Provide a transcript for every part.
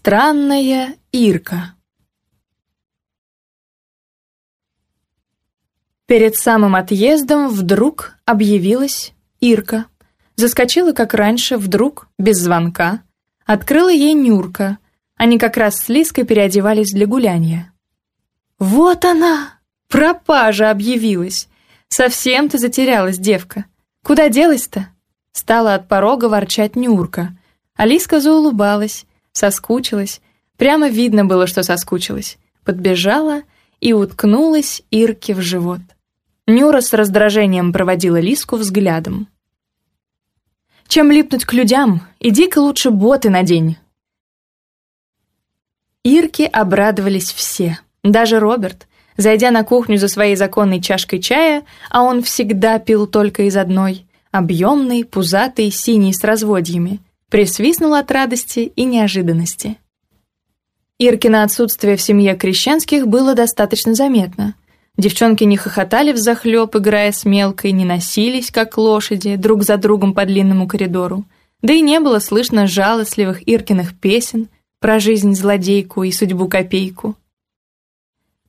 Странная Ирка Перед самым отъездом вдруг объявилась Ирка. Заскочила, как раньше, вдруг, без звонка. Открыла ей Нюрка. Они как раз с Лиской переодевались для гуляния. «Вот она! Пропажа объявилась! Совсем ты затерялась, девка! Куда делась-то?» Стала от порога ворчать Нюрка. а Алиска заулыбалась, соскучилась. Прямо видно было, что соскучилась. Подбежала и уткнулась Ирке в живот. Нюра с раздражением проводила Лиску взглядом. «Чем липнуть к людям? Иди-ка лучше боты надень!» Ирке обрадовались все, даже Роберт, зайдя на кухню за своей законной чашкой чая, а он всегда пил только из одной, объемный, пузатый, синий с разводьями – присвистнул от радости и неожиданности. Иркино отсутствие в семье крещенских было достаточно заметно. Девчонки не хохотали взахлеб, играя с мелкой, не носились, как лошади, друг за другом по длинному коридору. Да и не было слышно жалостливых Иркиных песен про жизнь злодейку и судьбу копейку.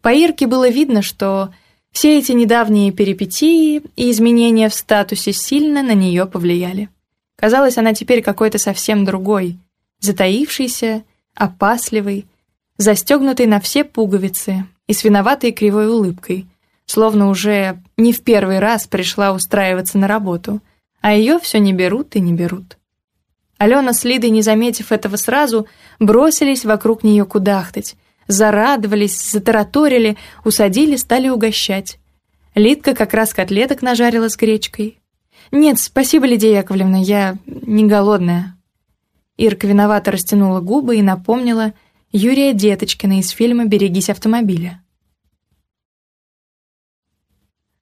По Ирке было видно, что все эти недавние перипетии и изменения в статусе сильно на нее повлияли. Казалось, она теперь какой-то совсем другой, затаившийся, опасливый, застегнутый на все пуговицы и с виноватой кривой улыбкой, словно уже не в первый раз пришла устраиваться на работу, а ее все не берут и не берут. Алена с Лидой, не заметив этого сразу, бросились вокруг нее кудахтать, зарадовались, затараторили, усадили, стали угощать. Лидка как раз котлеток нажарила с гречкой, «Нет, спасибо, Лидия Яковлевна, я не голодная». Ирка виновато растянула губы и напомнила Юрия Деточкина из фильма «Берегись автомобиля».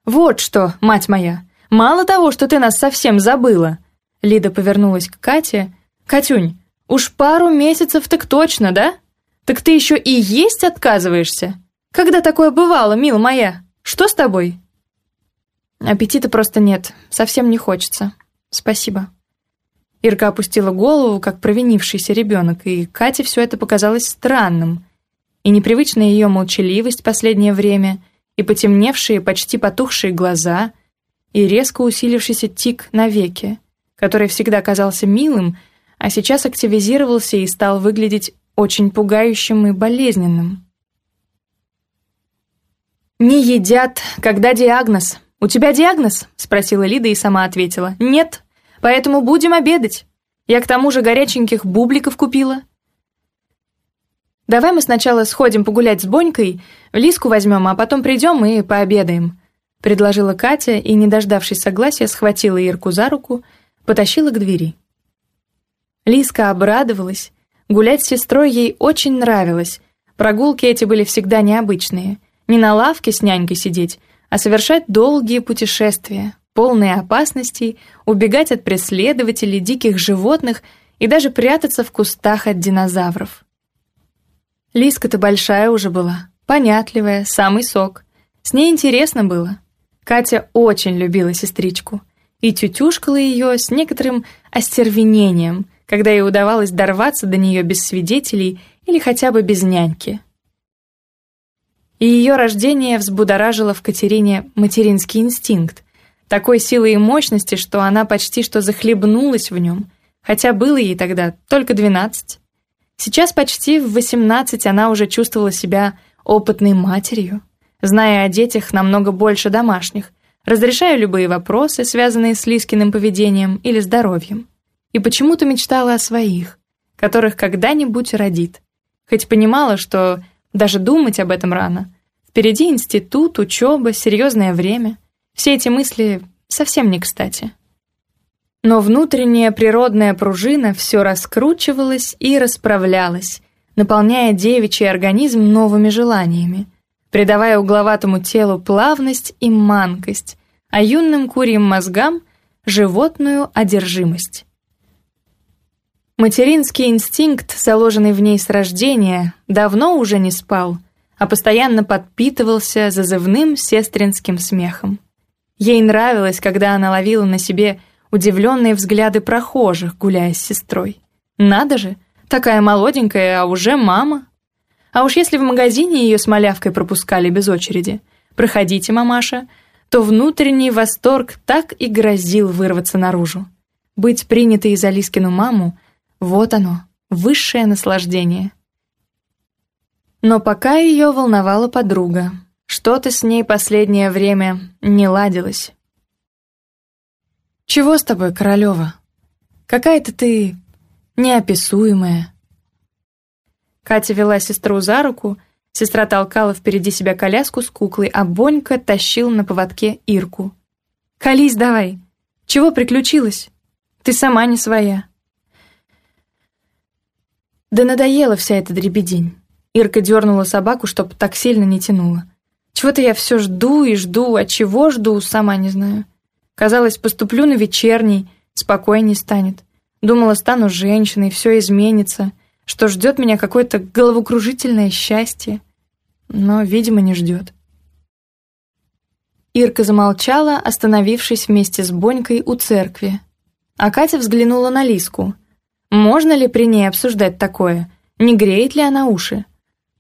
«Вот что, мать моя! Мало того, что ты нас совсем забыла!» Лида повернулась к Кате. «Катюнь, уж пару месяцев так точно, да? Так ты еще и есть отказываешься? Когда такое бывало, мил моя? Что с тобой?» Аппетита просто нет, совсем не хочется. Спасибо». Ирка опустила голову, как провинившийся ребенок, и Кате все это показалось странным. И непривычная ее молчаливость последнее время, и потемневшие, почти потухшие глаза, и резко усилившийся тик на веке, который всегда казался милым, а сейчас активизировался и стал выглядеть очень пугающим и болезненным. «Не едят, когда диагноз», «У тебя диагноз?» – спросила Лида и сама ответила. «Нет. Поэтому будем обедать. Я к тому же горяченьких бубликов купила». «Давай мы сначала сходим погулять с Бонькой, Лиску возьмем, а потом придем и пообедаем», – предложила Катя и, не дождавшись согласия, схватила Ирку за руку, потащила к двери. Лиска обрадовалась. Гулять с сестрой ей очень нравилось. Прогулки эти были всегда необычные. Не на лавке с нянькой сидеть, а совершать долгие путешествия, полные опасностей, убегать от преследователей, диких животных и даже прятаться в кустах от динозавров. Лиска-то большая уже была, понятливая, самый сок. С ней интересно было. Катя очень любила сестричку и тютюшкала ее с некоторым остервенением, когда ей удавалось дорваться до нее без свидетелей или хотя бы без няньки – и ее рождение взбудоражило в Катерине материнский инстинкт, такой силы и мощности, что она почти что захлебнулась в нем, хотя было ей тогда только двенадцать. Сейчас почти в восемнадцать она уже чувствовала себя опытной матерью, зная о детях намного больше домашних, разрешая любые вопросы, связанные с Лискиным поведением или здоровьем. И почему-то мечтала о своих, которых когда-нибудь родит, хоть понимала, что Даже думать об этом рано. Впереди институт, учеба, серьезное время. Все эти мысли совсем не кстати. Но внутренняя природная пружина все раскручивалась и расправлялась, наполняя девичий организм новыми желаниями, придавая угловатому телу плавность и манкость, а юным курьим мозгам — животную одержимость. Материнский инстинкт, заложенный в ней с рождения, давно уже не спал, а постоянно подпитывался зазывным сестринским смехом. Ей нравилось, когда она ловила на себе удивленные взгляды прохожих, гуляя с сестрой. «Надо же, такая молоденькая, а уже мама!» А уж если в магазине ее с малявкой пропускали без очереди, «Проходите, мамаша», то внутренний восторг так и грозил вырваться наружу. Быть принятой за Лискину маму — вот оно, высшее наслаждение. Но пока ее волновала подруга. Что-то с ней последнее время не ладилось. «Чего с тобой, Королева? Какая-то ты неописуемая». Катя вела сестру за руку, сестра толкала впереди себя коляску с куклой, а Бонька тащил на поводке Ирку. «Колись давай! Чего приключилось? Ты сама не своя!» Да надоела вся эта дребедень. Ирка дернула собаку, чтобы так сильно не тянула. Чего-то я все жду и жду, а чего жду, сама не знаю. Казалось, поступлю на вечерний, спокойней станет. Думала, стану женщиной, все изменится, что ждет меня какое-то головокружительное счастье. Но, видимо, не ждет. Ирка замолчала, остановившись вместе с Бонькой у церкви. А Катя взглянула на Лиску — можно ли при ней обсуждать такое? Не греет ли она уши?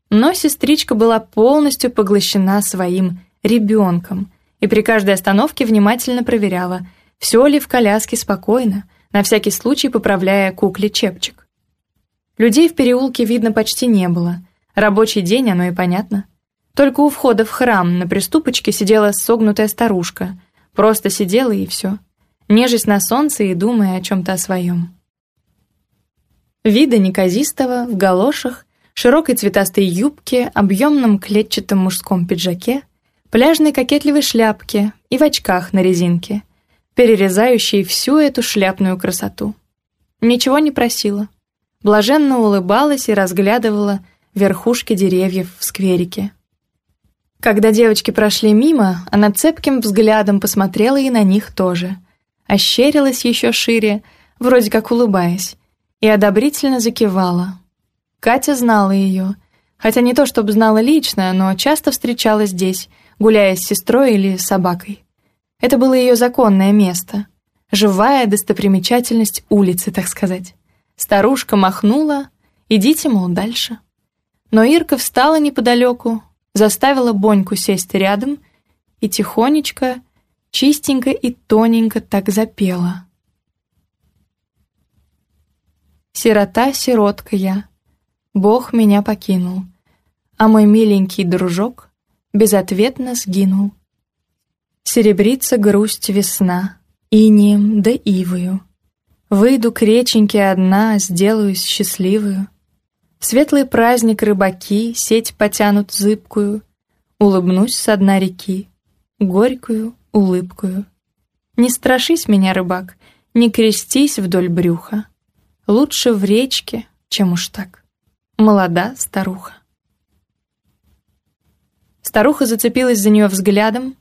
Но сестричка была полностью поглощена своим ребенком и при каждой остановке внимательно проверяла, все ли в коляске спокойно, на всякий случай поправляя кукле чепчик. Людей в переулке видно почти не было. Рабочий день, оно и понятно. Только у входа в храм на приступочке сидела согнутая старушка. Просто сидела и все, нежесть на солнце и думая о чем-то о своем. Вида неказистого, в галошах, широкой цветастой юбке, объемном клетчатом мужском пиджаке, пляжной кокетливой шляпке и в очках на резинке, перерезающей всю эту шляпную красоту. Ничего не просила. Блаженно улыбалась и разглядывала верхушки деревьев в скверике. Когда девочки прошли мимо, она цепким взглядом посмотрела и на них тоже. Ощерилась еще шире, вроде как улыбаясь, и одобрительно закивала. Катя знала ее, хотя не то чтобы знала лично, но часто встречала здесь, гуляя с сестрой или собакой. Это было ее законное место, живая достопримечательность улицы, так сказать. Старушка махнула, идите, мол, дальше. Но Ирка встала неподалеку, заставила Боньку сесть рядом и тихонечко, чистенько и тоненько так запела — Сирота, сиротка я. Бог меня покинул, а мой миленький дружок безответно сгинул. Серебрится грусть весна, инием да ивою. Выйду к реченьке одна, сделаюсь счастливую. Светлый праздник рыбаки сеть потянут зыбкую. Улыбнусь со дна реки, горькую улыбкую. Не страшись меня, рыбак, не крестись вдоль брюха. Лучше в речке, чем уж так. Молода старуха. Старуха зацепилась за нее взглядом,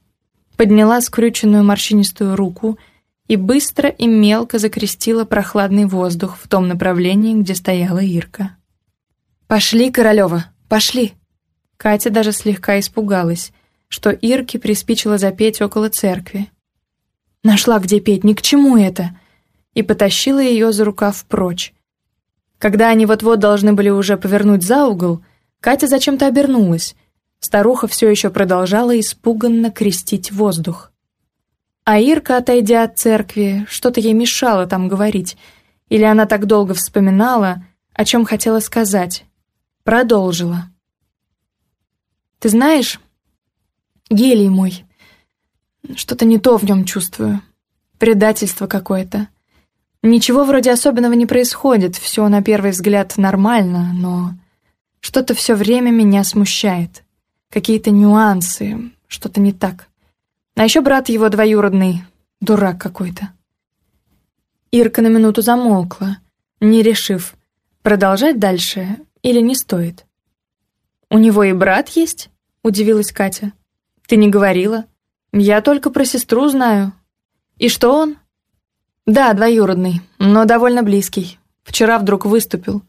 подняла скрюченную морщинистую руку и быстро и мелко закрестила прохладный воздух в том направлении, где стояла Ирка. «Пошли, Королева, пошли!» Катя даже слегка испугалась, что Ирке приспичило запеть около церкви. «Нашла где петь, ни к чему это!» и потащила ее за рукав прочь. Когда они вот-вот должны были уже повернуть за угол, Катя зачем-то обернулась. Старуха все еще продолжала испуганно крестить воздух. А Ирка, отойдя от церкви, что-то ей мешало там говорить, или она так долго вспоминала, о чем хотела сказать. Продолжила. «Ты знаешь, гелий мой, что-то не то в нем чувствую, предательство какое-то. Ничего вроде особенного не происходит, все на первый взгляд нормально, но что-то все время меня смущает. Какие-то нюансы, что-то не так. А еще брат его двоюродный, дурак какой-то. Ирка на минуту замолкла, не решив, продолжать дальше или не стоит. «У него и брат есть?» — удивилась Катя. «Ты не говорила. Я только про сестру знаю. И что он?» «Да, двоюродный, но довольно близкий. Вчера вдруг выступил.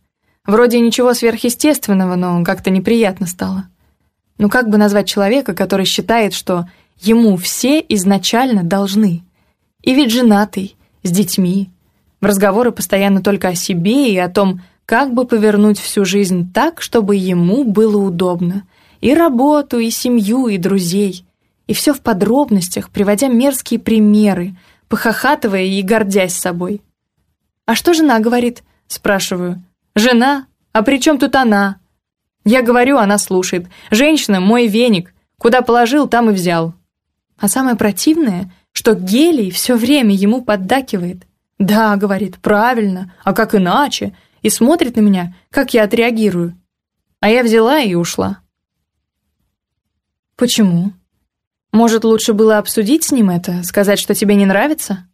Вроде ничего сверхъестественного, но как-то неприятно стало. Ну как бы назвать человека, который считает, что ему все изначально должны? И ведь женатый, с детьми. В разговоры постоянно только о себе и о том, как бы повернуть всю жизнь так, чтобы ему было удобно. И работу, и семью, и друзей. И все в подробностях, приводя мерзкие примеры, похохатывая и гордясь собой. «А что жена говорит?» – спрашиваю. «Жена? А при чем тут она?» Я говорю, она слушает. «Женщина – мой веник. Куда положил, там и взял». А самое противное, что Гелий все время ему поддакивает. «Да», – говорит, – «правильно, а как иначе?» и смотрит на меня, как я отреагирую. А я взяла и ушла. «Почему?» Может, лучше было обсудить с ним это, сказать, что тебе не нравится?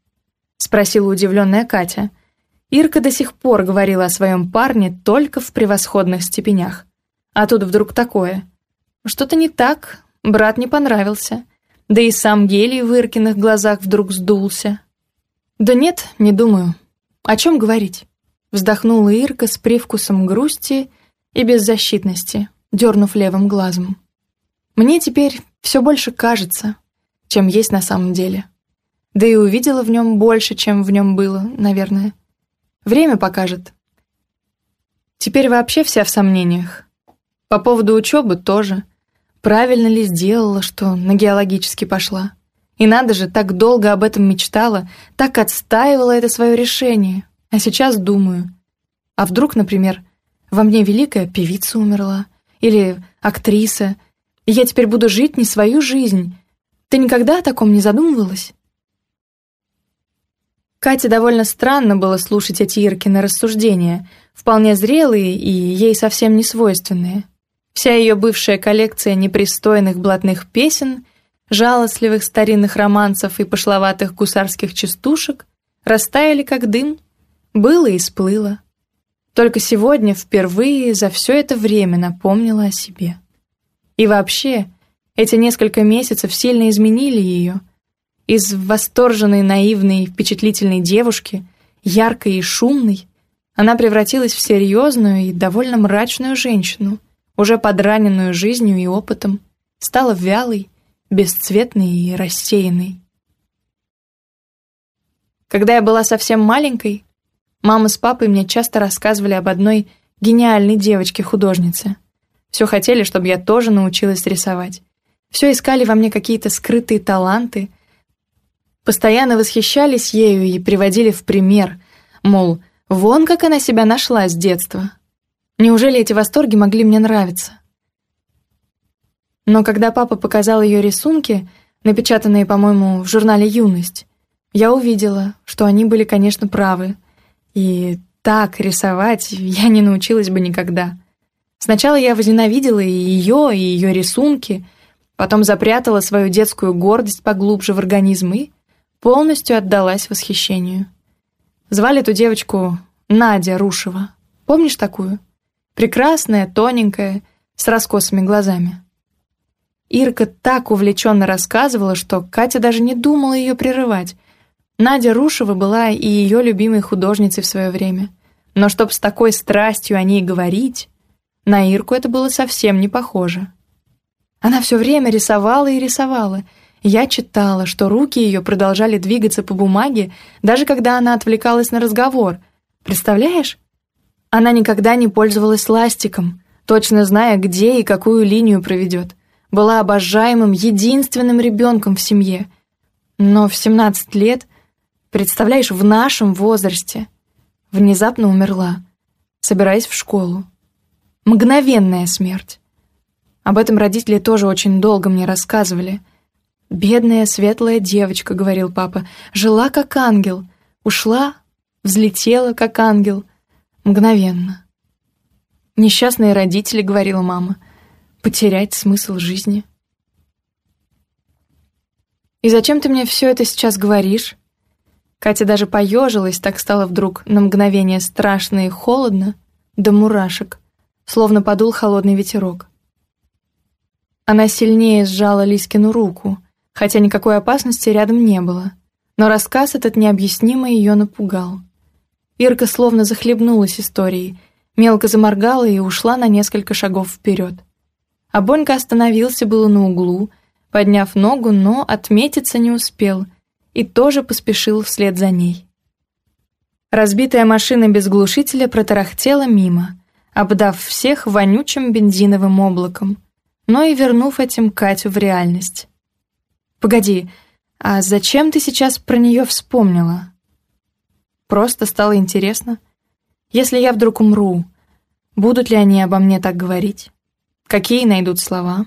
Спросила удивленная Катя. Ирка до сих пор говорила о своем парне только в превосходных степенях. А тут вдруг такое. Что-то не так, брат не понравился. Да и сам гелий в Иркиных глазах вдруг сдулся. «Да нет, не думаю. О чем говорить?» Вздохнула Ирка с привкусом грусти и беззащитности, дернув левым глазом. «Мне теперь все больше кажется, чем есть на самом деле. Да и увидела в нем больше, чем в нем было, наверное. Время покажет. Теперь вообще вся в сомнениях. По поводу учебы тоже. Правильно ли сделала, что на геологически пошла? И надо же, так долго об этом мечтала, так отстаивала это свое решение. А сейчас думаю. А вдруг, например, во мне великая певица умерла? Или актриса, И я теперь буду жить не свою жизнь. Ты никогда о таком не задумывалась? Кате довольно странно было слушать эти Иркины рассуждения, вполне зрелые и ей совсем не свойственные. Вся ее бывшая коллекция непристойных блатных песен, жалостливых старинных романсов и пошловатых гусарских частушек растаяли как дым, было и сплыло. Только сегодня впервые за все это время напомнила о себе. И вообще, эти несколько месяцев сильно изменили ее. Из восторженной, наивной, впечатлительной девушки, яркой и шумной, она превратилась в серьезную и довольно мрачную женщину, уже подраненную жизнью и опытом, стала вялой, бесцветной и рассеянной. Когда я была совсем маленькой, мама с папой мне часто рассказывали об одной гениальной девочке-художнице. Все хотели, чтобы я тоже научилась рисовать. Все искали во мне какие-то скрытые таланты. Постоянно восхищались ею и приводили в пример. Мол, вон как она себя нашла с детства. Неужели эти восторги могли мне нравиться? Но когда папа показал ее рисунки, напечатанные, по-моему, в журнале «Юность», я увидела, что они были, конечно, правы. И так рисовать я не научилась бы никогда. Сначала я возненавидела и ее, и ее рисунки, потом запрятала свою детскую гордость поглубже в организм и полностью отдалась восхищению. Звали эту девочку Надя Рушева. Помнишь такую? Прекрасная, тоненькая, с раскосыми глазами. Ирка так увлеченно рассказывала, что Катя даже не думала ее прерывать. Надя Рушева была и ее любимой художницей в свое время. Но чтоб с такой страстью о ней говорить... На Ирку это было совсем не похоже. Она все время рисовала и рисовала. Я читала, что руки ее продолжали двигаться по бумаге, даже когда она отвлекалась на разговор. Представляешь? Она никогда не пользовалась ластиком, точно зная, где и какую линию проведет. Была обожаемым, единственным ребенком в семье. Но в 17 лет, представляешь, в нашем возрасте, внезапно умерла, собираясь в школу. Мгновенная смерть. Об этом родители тоже очень долго мне рассказывали. «Бедная светлая девочка», — говорил папа, — «жила как ангел, ушла, взлетела как ангел. Мгновенно». «Несчастные родители», — говорила мама, — «потерять смысл жизни». «И зачем ты мне все это сейчас говоришь?» Катя даже поежилась, так стало вдруг на мгновение страшно и холодно, до да мурашек. словно подул холодный ветерок. Она сильнее сжала Лискину руку, хотя никакой опасности рядом не было, но рассказ этот необъяснимо ее напугал. Ирка словно захлебнулась историей, мелко заморгала и ушла на несколько шагов вперед. А Бонька остановился было на углу, подняв ногу, но отметиться не успел и тоже поспешил вслед за ней. Разбитая машина без глушителя протарахтела мимо, обдав всех вонючим бензиновым облаком, но и вернув этим Катю в реальность. «Погоди, а зачем ты сейчас про нее вспомнила?» «Просто стало интересно. Если я вдруг умру, будут ли они обо мне так говорить? Какие найдут слова?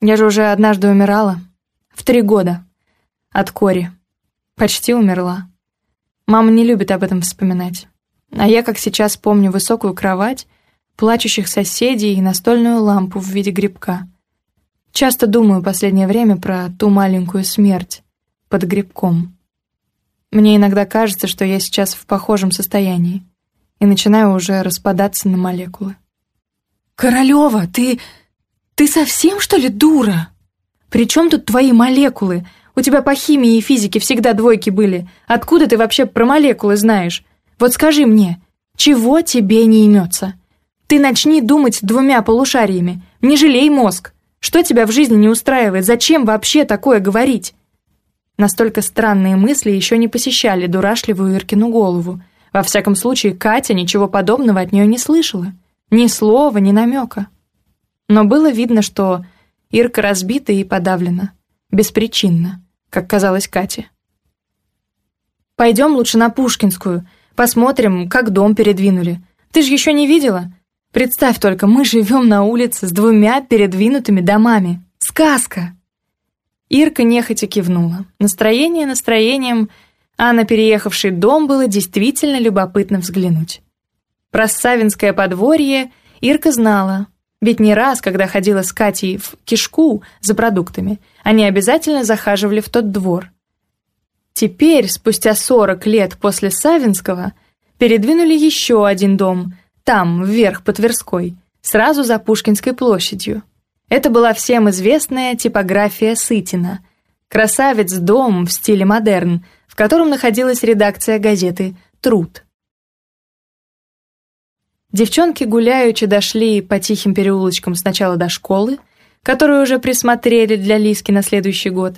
Я же уже однажды умирала. В три года. От кори. Почти умерла. Мама не любит об этом вспоминать. А я, как сейчас помню, высокую кровать, плачущих соседей и настольную лампу в виде грибка. Часто думаю последнее время про ту маленькую смерть под грибком. Мне иногда кажется, что я сейчас в похожем состоянии и начинаю уже распадаться на молекулы. «Королева, ты... ты совсем, что ли, дура? При чем тут твои молекулы? У тебя по химии и физике всегда двойки были. Откуда ты вообще про молекулы знаешь? Вот скажи мне, чего тебе не имется? Ты начни думать двумя полушариями, не жалей мозг. Что тебя в жизни не устраивает? Зачем вообще такое говорить? Настолько странные мысли еще не посещали дурашливую Иркину голову. Во всяком случае, Катя ничего подобного от нее не слышала. Ни слова, ни намека. Но было видно, что Ирка разбита и подавлена. Беспричинно, как казалось Кате. «Пойдем лучше на Пушкинскую», Посмотрим, как дом передвинули. Ты же еще не видела? Представь только, мы живем на улице с двумя передвинутыми домами. Сказка!» Ирка нехотя кивнула. Настроение настроением, а на переехавший дом было действительно любопытно взглянуть. Про Савинское подворье Ирка знала, ведь не раз, когда ходила с Катей в кишку за продуктами, они обязательно захаживали в тот двор. Теперь, спустя 40 лет после Савинского, передвинули еще один дом, там, вверх по Тверской, сразу за Пушкинской площадью. Это была всем известная типография Сытина. Красавец-дом в стиле модерн, в котором находилась редакция газеты «Труд». Девчонки гуляючи дошли по тихим переулочкам сначала до школы, которую уже присмотрели для Лиски на следующий год,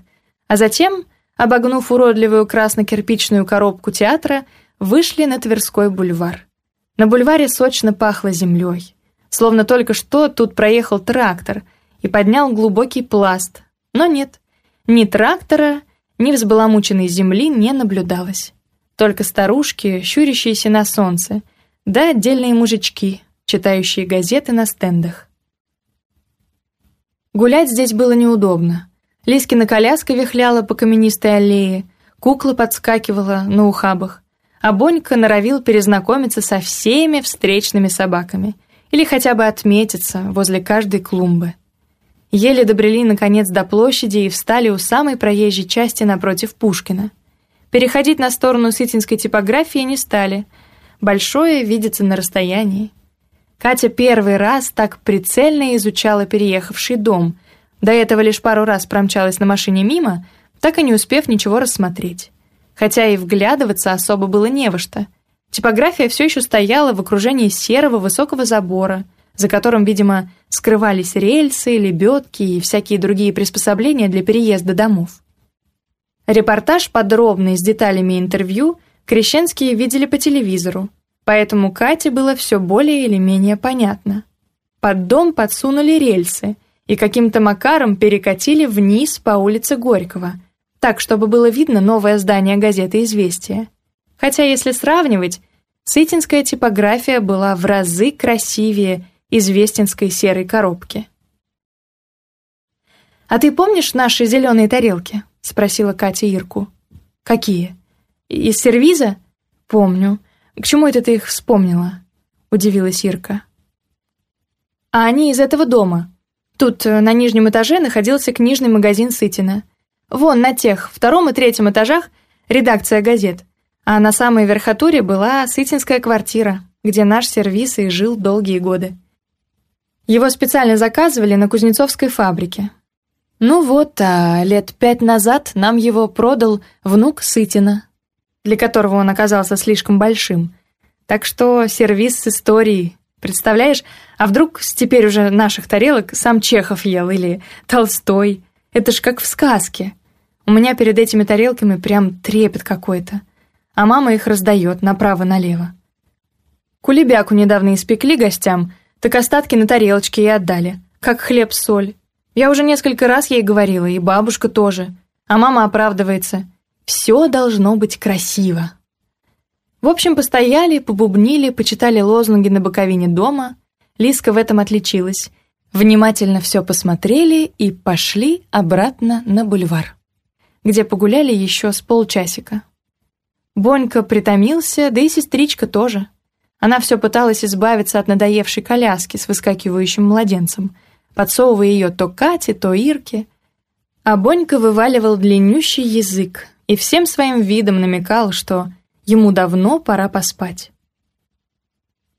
а затем обогнув уродливую красно-кирпичную коробку театра, вышли на Тверской бульвар. На бульваре сочно пахло землей. Словно только что тут проехал трактор и поднял глубокий пласт. Но нет, ни трактора, ни взбаламученной земли не наблюдалось. Только старушки, щурящиеся на солнце, да отдельные мужички, читающие газеты на стендах. Гулять здесь было неудобно. Лискина коляска вихляла по каменистой аллее, кукла подскакивала на ухабах, а Бонька норовил перезнакомиться со всеми встречными собаками или хотя бы отметиться возле каждой клумбы. Еле добрели, наконец, до площади и встали у самой проезжей части напротив Пушкина. Переходить на сторону сытинской типографии не стали. Большое видится на расстоянии. Катя первый раз так прицельно изучала переехавший дом, до этого лишь пару раз промчалась на машине мимо, так и не успев ничего рассмотреть. Хотя и вглядываться особо было не во что. Типография все еще стояла в окружении серого высокого забора, за которым, видимо, скрывались рельсы, лебедки и всякие другие приспособления для переезда домов. Репортаж подробный с деталями интервью Крещенские видели по телевизору, поэтому Кате было все более или менее понятно. Под дом подсунули рельсы и каким-то макаром перекатили вниз по улице Горького, так, чтобы было видно новое здание газеты «Известия». Хотя, если сравнивать, Сытинская типография была в разы красивее известинской серой коробки. «А ты помнишь наши зеленые тарелки?» — спросила Катя Ирку. «Какие? Из сервиза?» «Помню. К чему это ты их вспомнила?» — удивилась Ирка. «А они из этого дома», Тут э, на нижнем этаже находился книжный магазин Сытина. Вон, на тех, втором и третьем этажах, редакция газет. А на самой верхотуре была Сытинская квартира, где наш сервис и жил долгие годы. Его специально заказывали на Кузнецовской фабрике. Ну вот, а лет пять назад нам его продал внук Сытина, для которого он оказался слишком большим. Так что сервис с историей. Представляешь, а вдруг теперь уже наших тарелок сам Чехов ел или Толстой? Это ж как в сказке. У меня перед этими тарелками прям трепет какой-то. А мама их раздает направо-налево. Кулебяку недавно испекли гостям, так остатки на тарелочке и отдали, как хлеб-соль. Я уже несколько раз ей говорила, и бабушка тоже. А мама оправдывается. «Все должно быть красиво». В общем, постояли, побубнили, почитали лозунги на боковине дома. Лиска в этом отличилась. Внимательно все посмотрели и пошли обратно на бульвар, где погуляли еще с полчасика. Бонька притомился, да и сестричка тоже. Она все пыталась избавиться от надоевшей коляски с выскакивающим младенцем, подсовывая ее то Кате, то Ирке. А Бонька вываливал длиннющий язык и всем своим видом намекал, что Ему давно пора поспать.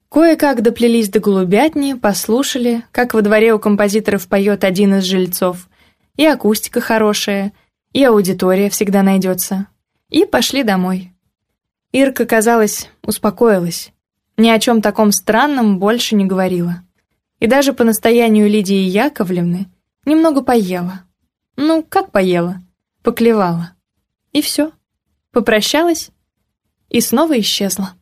Кое-как доплелись до голубятни, послушали, как во дворе у композиторов поет один из жильцов. И акустика хорошая, и аудитория всегда найдется. И пошли домой. Ирка, казалось, успокоилась. Ни о чем таком странном больше не говорила. И даже по настоянию Лидии Яковлевны немного поела. Ну, как поела? Поклевала. И все. Попрощалась и снова исчезла.